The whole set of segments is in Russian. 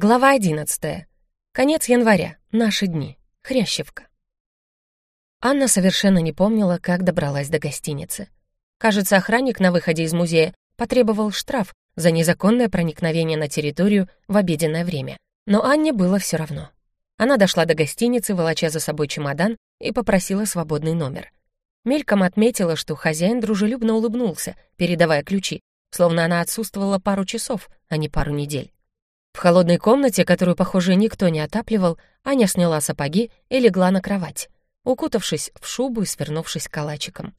Глава 11. Конец января. Наши дни. Хрящевка. Анна совершенно не помнила, как добралась до гостиницы. Кажется, охранник на выходе из музея потребовал штраф за незаконное проникновение на территорию в обеденное время. Но Анне было все равно. Она дошла до гостиницы, волоча за собой чемодан, и попросила свободный номер. Мельком отметила, что хозяин дружелюбно улыбнулся, передавая ключи, словно она отсутствовала пару часов, а не пару недель. В холодной комнате, которую, похоже, никто не отапливал, Аня сняла сапоги и легла на кровать, укутавшись в шубу и свернувшись калачиком.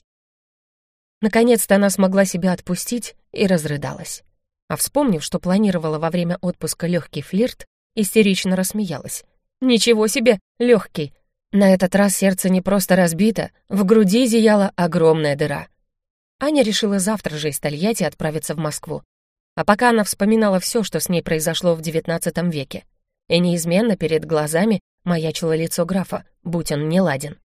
Наконец-то она смогла себя отпустить и разрыдалась. А вспомнив, что планировала во время отпуска легкий флирт, истерично рассмеялась. «Ничего себе, легкий!» На этот раз сердце не просто разбито, в груди зияла огромная дыра. Аня решила завтра же из Тольятти отправиться в Москву, а пока она вспоминала все, что с ней произошло в XIX веке, и неизменно перед глазами маячило лицо графа, будь он не ладен.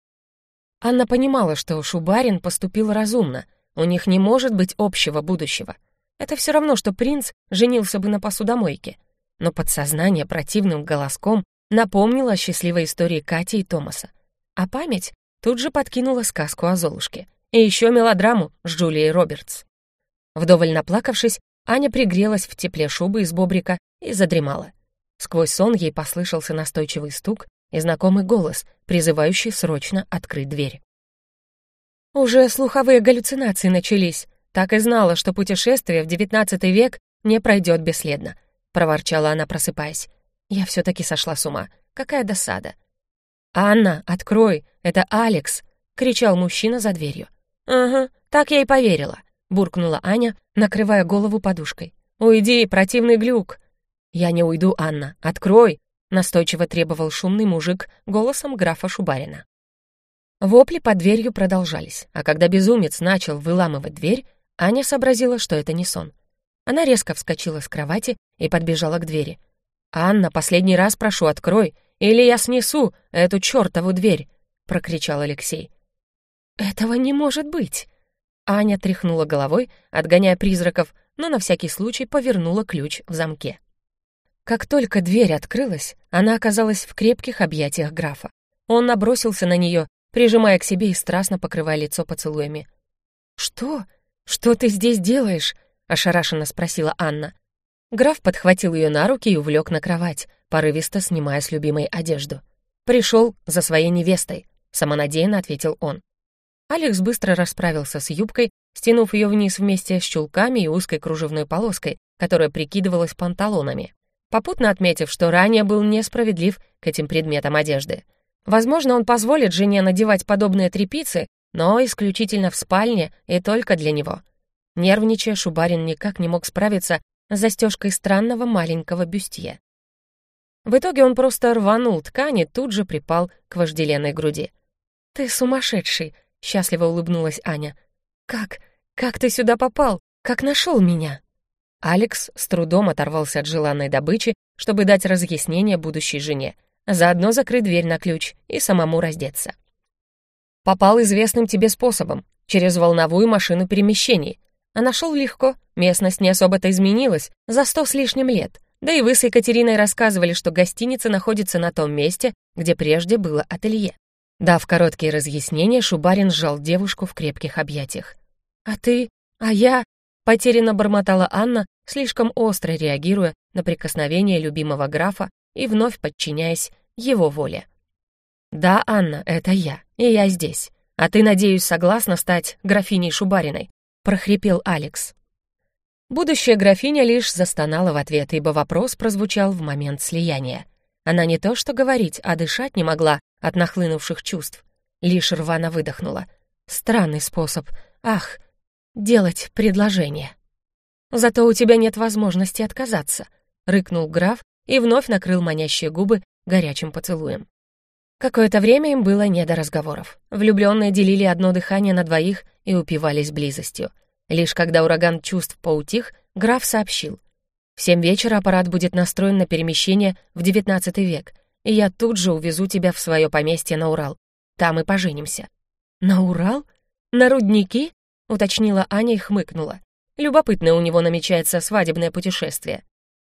Анна понимала, что Шубарин поступил разумно, у них не может быть общего будущего. Это все равно, что принц женился бы на посудомойке. Но подсознание противным голоском напомнило о счастливой истории Кати и Томаса. А память тут же подкинула сказку о Золушке. И еще мелодраму с Джулией Робертс. Вдоволь наплакавшись, Аня пригрелась в тепле шубы из бобрика и задремала. Сквозь сон ей послышался настойчивый стук и знакомый голос, призывающий срочно открыть дверь. Уже слуховые галлюцинации начались. Так и знала, что путешествие в девятнадцатый век не пройдет бесследно, проворчала она, просыпаясь. Я все-таки сошла с ума. Какая досада. «Анна, открой! Это Алекс!» — кричал мужчина за дверью. «Ага, так я и поверила буркнула Аня, накрывая голову подушкой. «Уйди, противный глюк!» «Я не уйду, Анна, открой!» настойчиво требовал шумный мужик голосом графа Шубарина. Вопли под дверью продолжались, а когда безумец начал выламывать дверь, Аня сообразила, что это не сон. Она резко вскочила с кровати и подбежала к двери. «Анна, последний раз прошу, открой, или я снесу эту чертову дверь!» — прокричал Алексей. «Этого не может быть!» Аня тряхнула головой, отгоняя призраков, но на всякий случай повернула ключ в замке. Как только дверь открылась, она оказалась в крепких объятиях графа. Он набросился на нее, прижимая к себе и страстно покрывая лицо поцелуями. «Что? Что ты здесь делаешь?» — ошарашенно спросила Анна. Граф подхватил ее на руки и увлек на кровать, порывисто снимая с любимой одежду. «Пришел за своей невестой», — самонадеянно ответил он. Алекс быстро расправился с юбкой, стянув ее вниз вместе с чулками и узкой кружевной полоской, которая прикидывалась панталонами, попутно отметив, что ранее был несправедлив к этим предметам одежды. Возможно, он позволит жене надевать подобные тряпицы, но исключительно в спальне и только для него. Нервничая, Шубарин никак не мог справиться с застежкой странного маленького бюстье. В итоге он просто рванул ткань и тут же припал к вожделенной груди. «Ты сумасшедший!» Счастливо улыбнулась Аня. «Как? Как ты сюда попал? Как нашел меня?» Алекс с трудом оторвался от желанной добычи, чтобы дать разъяснение будущей жене, заодно закрыть дверь на ключ и самому раздеться. «Попал известным тебе способом, через волновую машину перемещений. А нашел легко, местность не особо-то изменилась, за сто с лишним лет. Да и вы с Екатериной рассказывали, что гостиница находится на том месте, где прежде было ателье. Дав короткие разъяснения, Шубарин сжал девушку в крепких объятиях. «А ты? А я?» — потерянно бормотала Анна, слишком остро реагируя на прикосновение любимого графа и вновь подчиняясь его воле. «Да, Анна, это я, и я здесь. А ты, надеюсь, согласна стать графиней Шубариной?» — прохрипел Алекс. Будущая графиня лишь застонала в ответ, ибо вопрос прозвучал в момент слияния. Она не то что говорить, а дышать не могла от нахлынувших чувств. Лишь рвано выдохнула. Странный способ. Ах, делать предложение. Зато у тебя нет возможности отказаться, рыкнул граф и вновь накрыл манящие губы горячим поцелуем. Какое-то время им было не до разговоров. Влюбленные делили одно дыхание на двоих и упивались близостью. Лишь когда ураган чувств поутих, граф сообщил. В семь вечера аппарат будет настроен на перемещение в девятнадцатый век, и я тут же увезу тебя в свое поместье на Урал. Там и поженимся». «На Урал? На рудники?» — уточнила Аня и хмыкнула. «Любопытное у него намечается свадебное путешествие».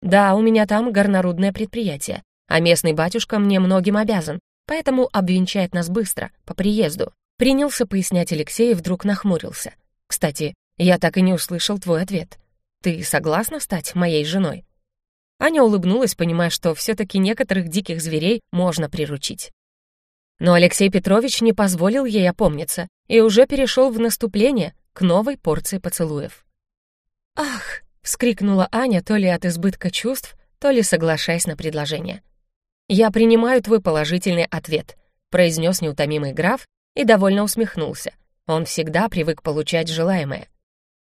Да, у меня там горнорудное предприятие, а местный батюшка мне многим обязан, поэтому обвенчает нас быстро, по приезду. Принялся пояснять Алексей и вдруг нахмурился. Кстати, я так и не услышал твой ответ. Ты согласна стать моей женой? Аня улыбнулась, понимая, что все-таки некоторых диких зверей можно приручить. Но Алексей Петрович не позволил ей опомниться и уже перешел в наступление к новой порции поцелуев. «Ах!» — вскрикнула Аня то ли от избытка чувств, то ли соглашаясь на предложение. «Я принимаю твой положительный ответ», — произнес неутомимый граф и довольно усмехнулся. Он всегда привык получать желаемое.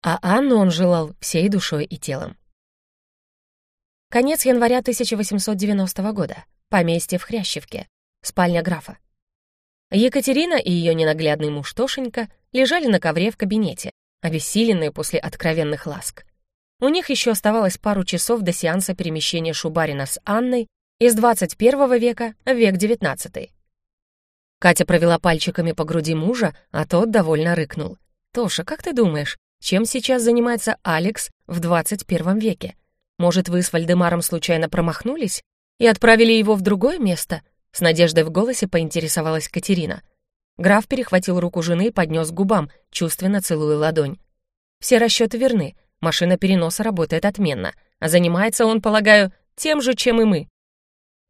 А Анну он желал всей душой и телом. Конец января 1890 года. Поместье в Хрящевке. Спальня графа. Екатерина и ее ненаглядный муж Тошенька лежали на ковре в кабинете, обессиленные после откровенных ласк. У них еще оставалось пару часов до сеанса перемещения Шубарина с Анной из 21 века в век 19. Катя провела пальчиками по груди мужа, а тот довольно рыкнул. «Тоша, как ты думаешь, чем сейчас занимается Алекс в 21 веке? Может, вы с Вальдемаром случайно промахнулись и отправили его в другое место?» С надеждой в голосе поинтересовалась Катерина. Граф перехватил руку жены и поднес к губам, чувственно целуя ладонь. «Все расчеты верны. Машина переноса работает отменно. А занимается он, полагаю, тем же, чем и мы».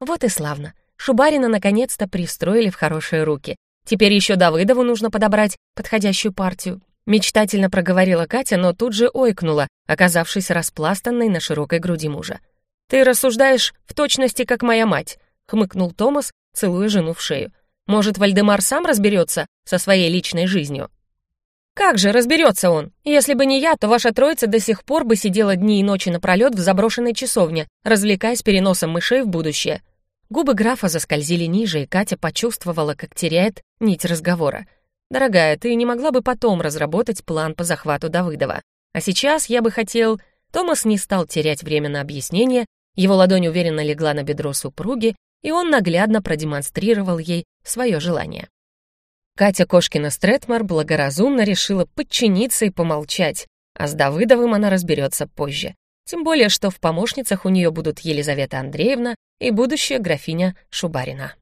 Вот и славно. Шубарина наконец-то пристроили в хорошие руки. Теперь еще Давыдову нужно подобрать подходящую партию. Мечтательно проговорила Катя, но тут же ойкнула, оказавшись распластанной на широкой груди мужа. «Ты рассуждаешь в точности, как моя мать», — хмыкнул Томас, целуя жену в шею. «Может, Вальдемар сам разберется со своей личной жизнью?» «Как же разберется он? Если бы не я, то ваша троица до сих пор бы сидела дни и ночи напролет в заброшенной часовне, развлекаясь переносом мышей в будущее». Губы графа заскользили ниже, и Катя почувствовала, как теряет нить разговора. «Дорогая, ты не могла бы потом разработать план по захвату Давыдова? А сейчас я бы хотел...» Томас не стал терять время на объяснение, его ладонь уверенно легла на бедро супруги, и он наглядно продемонстрировал ей свое желание. Катя Кошкина-Стретмар благоразумно решила подчиниться и помолчать, а с Давыдовым она разберется позже. Тем более, что в помощницах у нее будут Елизавета Андреевна и будущая графиня Шубарина.